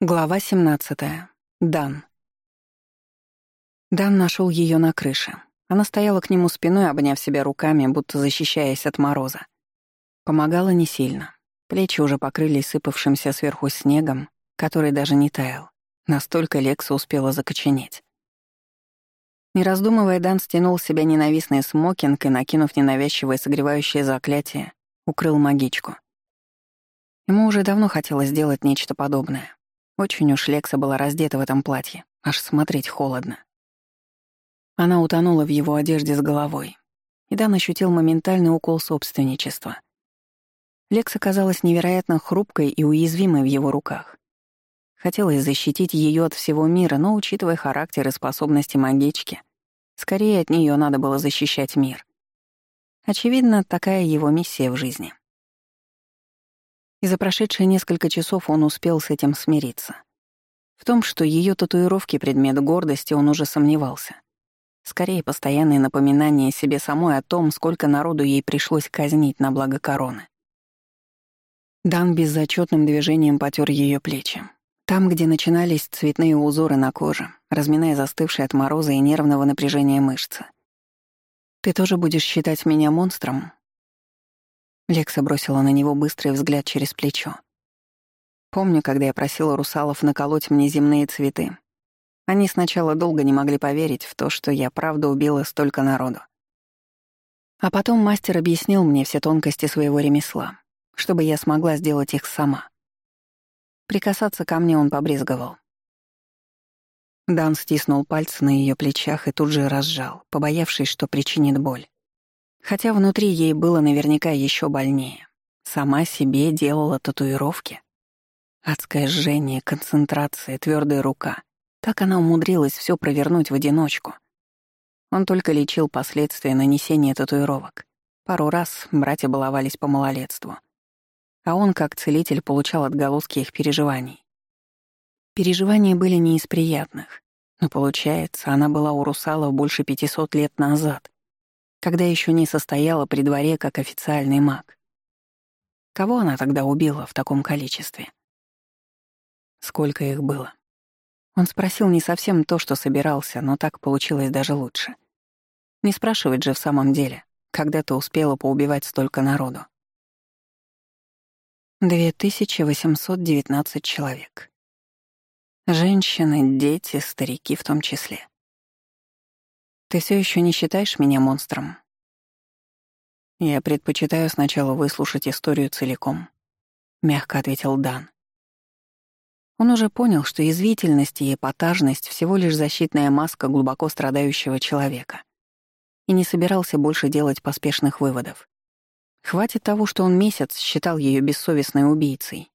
Глава 17. Дан. Дан нашел ее на крыше. Она стояла к нему спиной, обняв себя руками, будто защищаясь от мороза. Помогала не сильно. Плечи уже покрылись сыпавшимся сверху снегом, который даже не таял. Настолько Лекса успела закоченеть. Не раздумывая, Дан стянул с себя ненавистный смокинг и, накинув ненавязчивое согревающее заклятие, укрыл магичку. Ему уже давно хотелось сделать нечто подобное. Очень уж Лекса была раздета в этом платье, аж смотреть холодно. Она утонула в его одежде с головой. И Дан ощутил моментальный укол собственничества. Лекса казалась невероятно хрупкой и уязвимой в его руках. Хотелось защитить ее от всего мира, но, учитывая характер и способности магички, скорее от нее надо было защищать мир. Очевидно, такая его миссия в жизни. И за прошедшие несколько часов он успел с этим смириться. В том, что ее татуировки — предмет гордости, он уже сомневался. Скорее, постоянное напоминание себе самой о том, сколько народу ей пришлось казнить на благо короны. Дан беззачетным движением потер ее плечи. Там, где начинались цветные узоры на коже, разминая застывшие от мороза и нервного напряжения мышцы. «Ты тоже будешь считать меня монстром?» Лекса бросила на него быстрый взгляд через плечо. Помню, когда я просила русалов наколоть мне земные цветы. Они сначала долго не могли поверить в то, что я правда убила столько народу. А потом мастер объяснил мне все тонкости своего ремесла, чтобы я смогла сделать их сама. Прикасаться ко мне он побрезговал. Дан стиснул пальцы на ее плечах и тут же разжал, побоявшись, что причинит боль. Хотя внутри ей было наверняка еще больнее. Сама себе делала татуировки. Адское жжение, концентрация, твердая рука. Так она умудрилась все провернуть в одиночку. Он только лечил последствия нанесения татуировок. Пару раз братья баловались по малолетству. А он, как целитель, получал отголоски их переживаний. Переживания были не из приятных. Но, получается, она была у русалов больше 500 лет назад, когда еще не состояла при дворе как официальный маг. Кого она тогда убила в таком количестве? Сколько их было? Он спросил не совсем то, что собирался, но так получилось даже лучше. Не спрашивать же в самом деле, когда ты успела поубивать столько народу. 2819 человек. Женщины, дети, старики в том числе. Ты все еще не считаешь меня монстром? Я предпочитаю сначала выслушать историю целиком, мягко ответил Дан. Он уже понял, что язвительность и эпатажность — всего лишь защитная маска глубоко страдающего человека, и не собирался больше делать поспешных выводов. Хватит того, что он месяц считал ее бессовестной убийцей.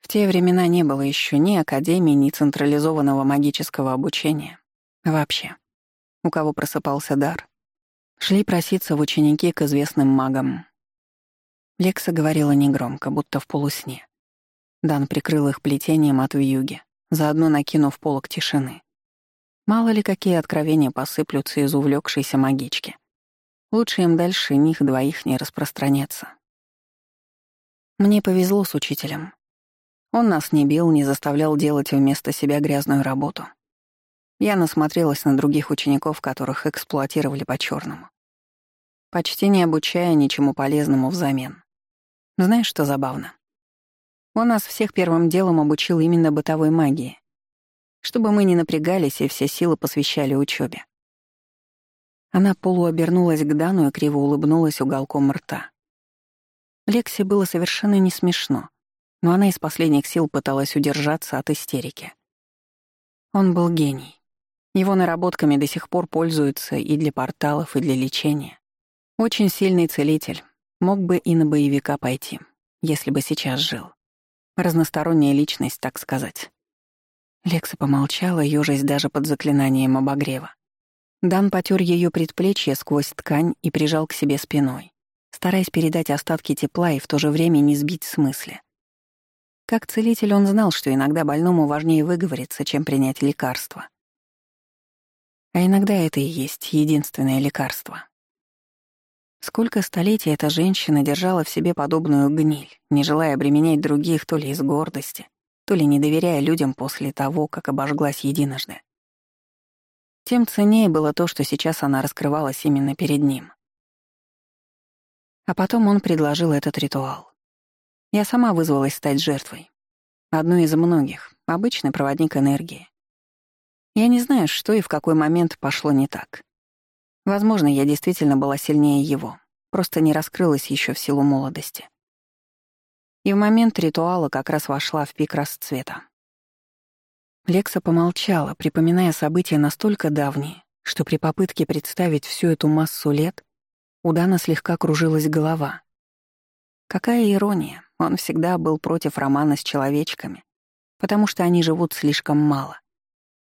В те времена не было еще ни академии, ни централизованного магического обучения. Вообще у кого просыпался дар, шли проситься в ученики к известным магам. Лекса говорила негромко, будто в полусне. Дан прикрыл их плетением от вьюги, заодно накинув полок тишины. Мало ли какие откровения посыплются из увлекшейся магички. Лучше им дальше них двоих не распространяться. Мне повезло с учителем. Он нас не бил, не заставлял делать вместо себя грязную работу. Я насмотрелась на других учеников, которых эксплуатировали по черному почти не обучая ничему полезному взамен. Знаешь, что забавно? Он нас всех первым делом обучил именно бытовой магии, чтобы мы не напрягались и все силы посвящали учебе. Она полуобернулась к Дану и криво улыбнулась уголком рта. Лексе было совершенно не смешно, но она из последних сил пыталась удержаться от истерики. Он был гений. Его наработками до сих пор пользуются и для порталов, и для лечения. Очень сильный целитель. Мог бы и на боевика пойти, если бы сейчас жил. Разносторонняя личность, так сказать. Лекса помолчала, ёжась даже под заклинанием обогрева. Дан потер ее предплечье сквозь ткань и прижал к себе спиной, стараясь передать остатки тепла и в то же время не сбить с мысли. Как целитель он знал, что иногда больному важнее выговориться, чем принять лекарство. А иногда это и есть единственное лекарство. Сколько столетий эта женщина держала в себе подобную гниль, не желая обременять других то ли из гордости, то ли не доверяя людям после того, как обожглась единожды. Тем ценнее было то, что сейчас она раскрывалась именно перед ним. А потом он предложил этот ритуал. Я сама вызвалась стать жертвой. Одной из многих, обычный проводник энергии. Я не знаю, что и в какой момент пошло не так. Возможно, я действительно была сильнее его, просто не раскрылась еще в силу молодости. И в момент ритуала как раз вошла в пик расцвета. Лекса помолчала, припоминая события настолько давние, что при попытке представить всю эту массу лет у Дана слегка кружилась голова. Какая ирония, он всегда был против романа с человечками, потому что они живут слишком мало.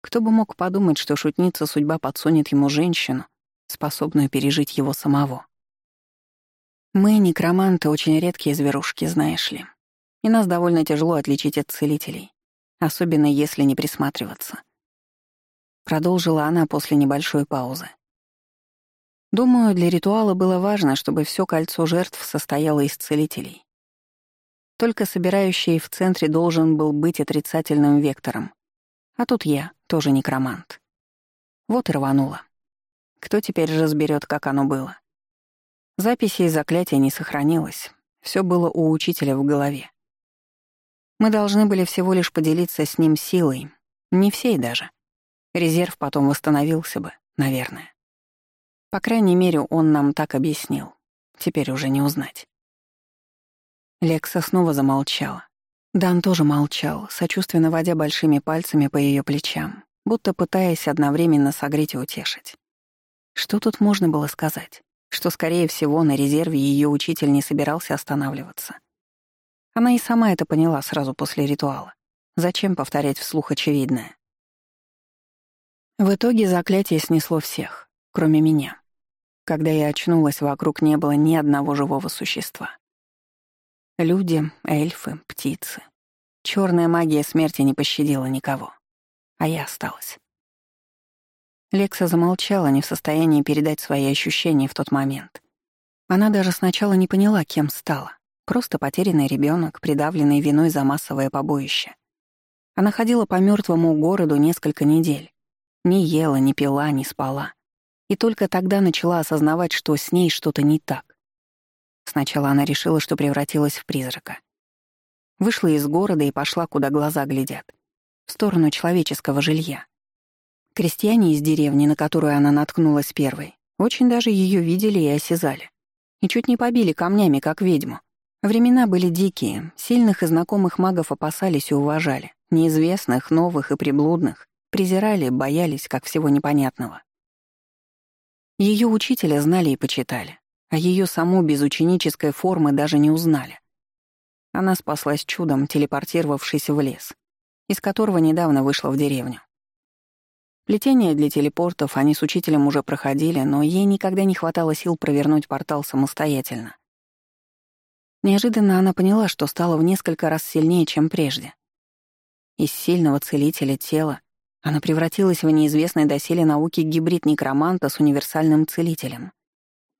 Кто бы мог подумать, что шутница судьба подсунет ему женщину, способную пережить его самого. Мы, некроманты, очень редкие зверушки, знаешь ли. И нас довольно тяжело отличить от целителей, особенно если не присматриваться. Продолжила она после небольшой паузы. Думаю, для ритуала было важно, чтобы все кольцо жертв состояло из целителей. Только собирающий в центре должен был быть отрицательным вектором. А тут я, тоже некромант. Вот и рванула. Кто теперь разберет, как оно было? Записи и заклятия не сохранилось. Все было у учителя в голове. Мы должны были всего лишь поделиться с ним силой. Не всей даже. Резерв потом восстановился бы, наверное. По крайней мере, он нам так объяснил. Теперь уже не узнать. Лекса снова замолчала. Дан тоже молчал, сочувственно водя большими пальцами по ее плечам, будто пытаясь одновременно согреть и утешить. Что тут можно было сказать? что, скорее всего, на резерве ее учитель не собирался останавливаться. Она и сама это поняла сразу после ритуала. Зачем повторять вслух очевидное? В итоге заклятие снесло всех, кроме меня. Когда я очнулась, вокруг не было ни одного живого существа. Люди, эльфы, птицы. Черная магия смерти не пощадила никого. А я осталась. Лекса замолчала, не в состоянии передать свои ощущения в тот момент. Она даже сначала не поняла, кем стала. Просто потерянный ребенок, придавленный виной за массовое побоище. Она ходила по мертвому городу несколько недель. Не ела, не пила, не спала. И только тогда начала осознавать, что с ней что-то не так. Сначала она решила, что превратилась в призрака. Вышла из города и пошла, куда глаза глядят. В сторону человеческого жилья. Крестьяне из деревни, на которую она наткнулась первой, очень даже ее видели и осязали. И чуть не побили камнями, как ведьму. Времена были дикие, сильных и знакомых магов опасались и уважали, неизвестных, новых и приблудных, презирали, боялись, как всего непонятного. Ее учителя знали и почитали, а ее саму без ученической формы даже не узнали. Она спаслась чудом, телепортировавшись в лес, из которого недавно вышла в деревню. Плетение для телепортов они с учителем уже проходили, но ей никогда не хватало сил провернуть портал самостоятельно. Неожиданно она поняла, что стала в несколько раз сильнее, чем прежде. Из сильного целителя тела она превратилась в неизвестный доселе науки гибрид некроманта с универсальным целителем.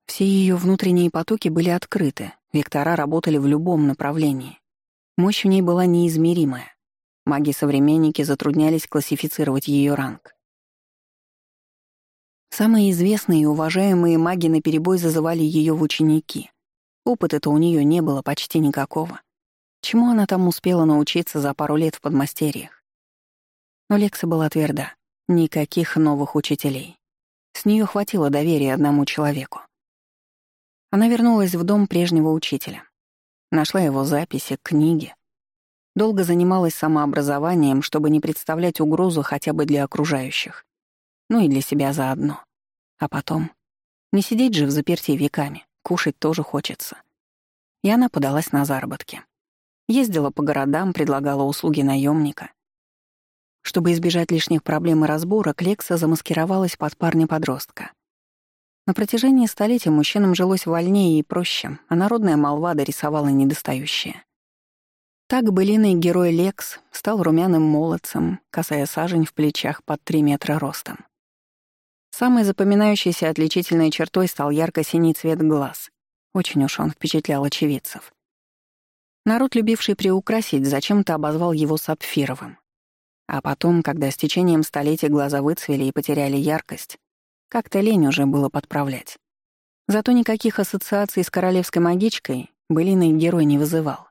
Все ее внутренние потоки были открыты, вектора работали в любом направлении. Мощь в ней была неизмеримая. Маги-современники затруднялись классифицировать ее ранг. Самые известные и уважаемые маги наперебой зазывали ее в ученики. Опыта-то у нее не было почти никакого. Чему она там успела научиться за пару лет в подмастерьях? Но Лекса была тверда. Никаких новых учителей. С нее хватило доверия одному человеку. Она вернулась в дом прежнего учителя. Нашла его записи, книги. Долго занималась самообразованием, чтобы не представлять угрозу хотя бы для окружающих ну и для себя заодно. А потом... Не сидеть же в заперти веками, кушать тоже хочется. И она подалась на заработки. Ездила по городам, предлагала услуги наемника. Чтобы избежать лишних проблем и разборок, Лекса замаскировалась под парня-подростка. На протяжении столетий мужчинам жилось вольнее и проще, а народная молва дорисовала недостающее. Так былиный герой Лекс стал румяным молодцем, касая сажень в плечах под три метра ростом. Самой запоминающейся отличительной чертой стал ярко-синий цвет глаз. Очень уж он впечатлял очевидцев. Народ, любивший приукрасить, зачем-то обозвал его сапфировым. А потом, когда с течением столетий глаза выцвели и потеряли яркость, как-то лень уже было подправлять. Зато никаких ассоциаций с королевской магичкой былиный герой не вызывал.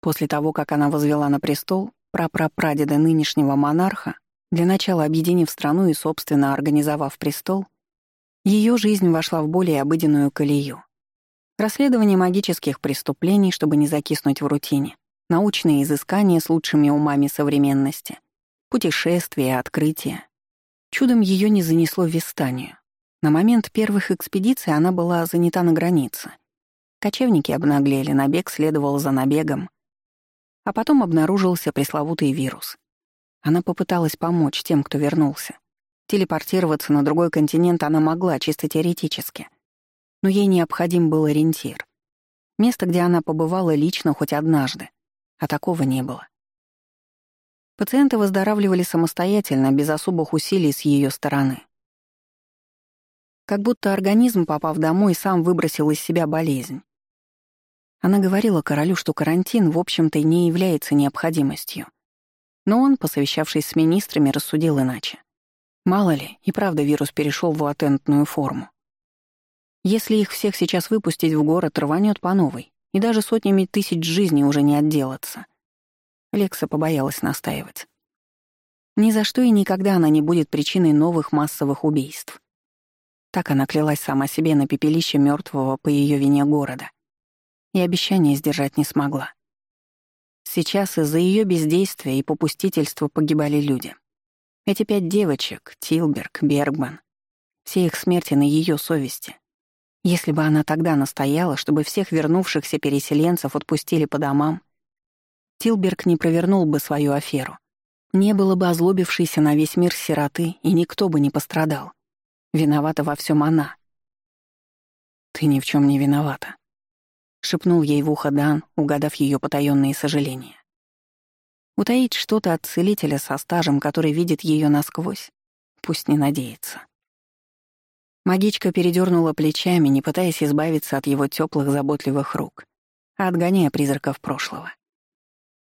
После того, как она возвела на престол прапрапрадеда нынешнего монарха, для начала объединив страну и, собственно, организовав престол, ее жизнь вошла в более обыденную колею. Расследование магических преступлений, чтобы не закиснуть в рутине, научные изыскания с лучшими умами современности, путешествия, открытия. Чудом ее не занесло в Вистанию. На момент первых экспедиций она была занята на границе. Кочевники обнаглели, набег следовал за набегом. А потом обнаружился пресловутый вирус. Она попыталась помочь тем, кто вернулся. Телепортироваться на другой континент она могла, чисто теоретически. Но ей необходим был ориентир. Место, где она побывала лично хоть однажды. А такого не было. Пациенты выздоравливали самостоятельно, без особых усилий с ее стороны. Как будто организм, попав домой, сам выбросил из себя болезнь. Она говорила королю, что карантин, в общем-то, не является необходимостью. Но он, посовещавшись с министрами, рассудил иначе. Мало ли, и правда вирус перешел в латентную форму. Если их всех сейчас выпустить в город, рванет по новой, и даже сотнями тысяч жизней уже не отделаться. Лекса побоялась настаивать. Ни за что и никогда она не будет причиной новых массовых убийств. Так она клялась сама себе на пепелище мертвого по ее вине города. И обещание сдержать не смогла. Сейчас из-за ее бездействия и попустительства погибали люди. Эти пять девочек, Тилберг, Бергман, все их смерти на ее совести. Если бы она тогда настояла, чтобы всех вернувшихся переселенцев отпустили по домам, Тилберг не провернул бы свою аферу. Не было бы озлобившейся на весь мир сироты, и никто бы не пострадал. Виновата во всем она. «Ты ни в чем не виновата», — шепнул ей в ухо Дан, угадав ее потаенные сожаления. Утаить что-то от целителя со стажем, который видит ее насквозь, пусть не надеется. Магичка передернула плечами, не пытаясь избавиться от его теплых, заботливых рук, а отгоняя призраков прошлого.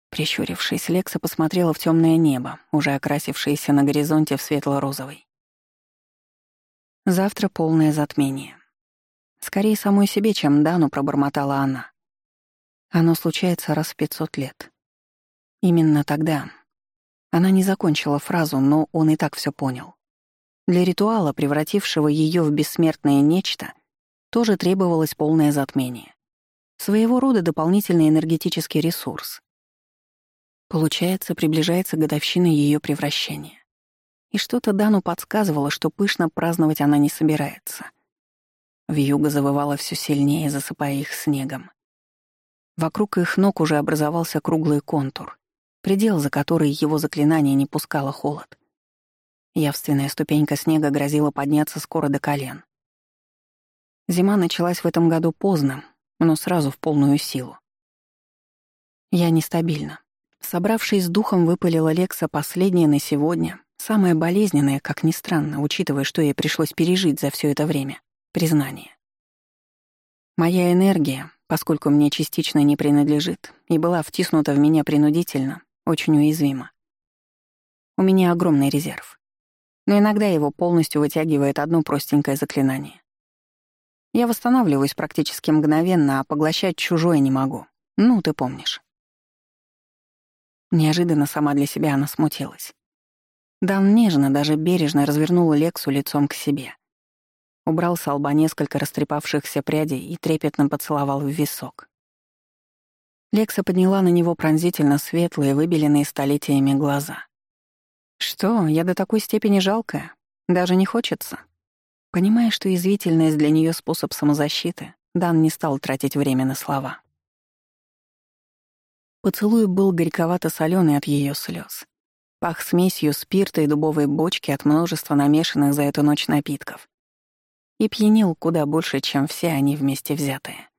Прищурившись, Лекса посмотрела в темное небо, уже окрасившееся на горизонте в светло-розовый. Завтра полное затмение. Скорее самой себе, чем Дану, пробормотала она. Оно случается раз в пятьсот лет. Именно тогда. Она не закончила фразу, но он и так все понял. Для ритуала, превратившего ее в бессмертное нечто, тоже требовалось полное затмение. Своего рода дополнительный энергетический ресурс. Получается, приближается годовщина ее превращения. И что-то Дану подсказывало, что пышно праздновать она не собирается. Вьюга завывала все сильнее, засыпая их снегом. Вокруг их ног уже образовался круглый контур, предел, за который его заклинание не пускало холод. Явственная ступенька снега грозила подняться скоро до колен. Зима началась в этом году поздно, но сразу в полную силу. Я нестабильна. Собравшись с духом, выпалила Лекса последнее на сегодня, Самое болезненное, как ни странно, учитывая, что ей пришлось пережить за все это время — признание. Моя энергия, поскольку мне частично не принадлежит и была втиснута в меня принудительно, очень уязвима. У меня огромный резерв. Но иногда его полностью вытягивает одно простенькое заклинание. Я восстанавливаюсь практически мгновенно, а поглощать чужое не могу. Ну, ты помнишь. Неожиданно сама для себя она смутилась. Дан нежно, даже бережно развернул Лексу лицом к себе. Убрал с лба несколько растрепавшихся прядей и трепетно поцеловал в висок. Лекса подняла на него пронзительно светлые, выбеленные столетиями глаза. «Что, я до такой степени жалкая? Даже не хочется?» Понимая, что извительность для нее способ самозащиты, Дан не стал тратить время на слова. Поцелуй был горьковато соленый от ее слез. Пах смесью спирта и дубовой бочки от множества намешанных за эту ночь напитков. И пьянил куда больше, чем все они вместе взятые.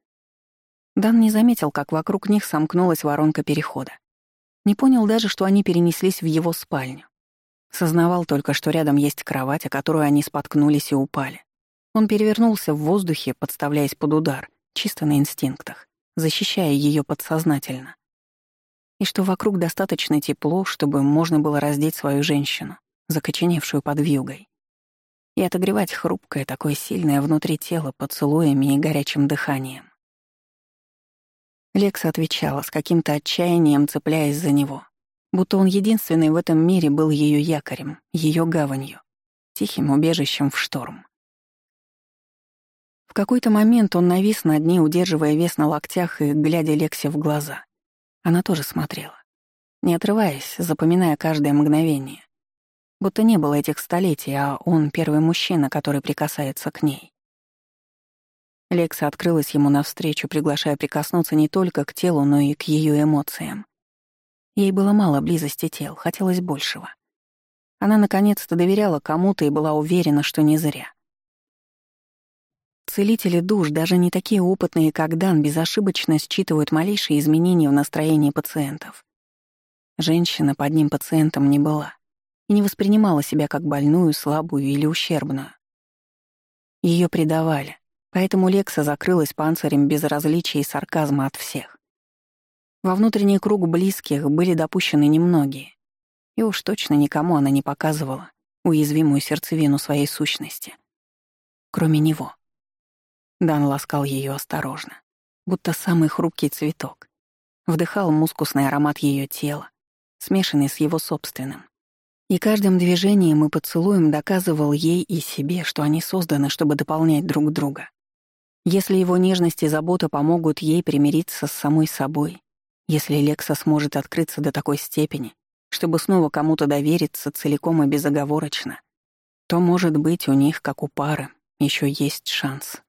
Дан не заметил, как вокруг них сомкнулась воронка перехода. Не понял даже, что они перенеслись в его спальню. Сознавал только, что рядом есть кровать, о которую они споткнулись и упали. Он перевернулся в воздухе, подставляясь под удар, чисто на инстинктах, защищая ее подсознательно. И что вокруг достаточно тепло, чтобы можно было раздеть свою женщину, закоченевшую под вьюгой, и отогревать хрупкое, такое сильное внутри тела поцелуями и горячим дыханием. Лекса отвечала с каким-то отчаянием, цепляясь за него, будто он единственный в этом мире был ее якорем, ее гаванью, тихим убежищем в шторм. В какой-то момент он навис над ней, удерживая вес на локтях и глядя Лексе в глаза. Она тоже смотрела, не отрываясь, запоминая каждое мгновение. Будто не было этих столетий, а он первый мужчина, который прикасается к ней. Лекса открылась ему навстречу, приглашая прикоснуться не только к телу, но и к ее эмоциям. Ей было мало близости тел, хотелось большего. Она наконец-то доверяла кому-то и была уверена, что не зря. Целители душ, даже не такие опытные, как Дан, безошибочно считывают малейшие изменения в настроении пациентов. Женщина под ним пациентом не была и не воспринимала себя как больную, слабую или ущербную. Ее предавали, поэтому Лекса закрылась панцирем безразличия и сарказма от всех. Во внутренний круг близких были допущены немногие, и уж точно никому она не показывала уязвимую сердцевину своей сущности. Кроме него. Дан ласкал ее осторожно, будто самый хрупкий цветок. Вдыхал мускусный аромат ее тела, смешанный с его собственным. И каждым движением и поцелуем доказывал ей и себе, что они созданы, чтобы дополнять друг друга. Если его нежность и забота помогут ей примириться с самой собой, если Лекса сможет открыться до такой степени, чтобы снова кому-то довериться целиком и безоговорочно, то, может быть, у них, как у пары, еще есть шанс.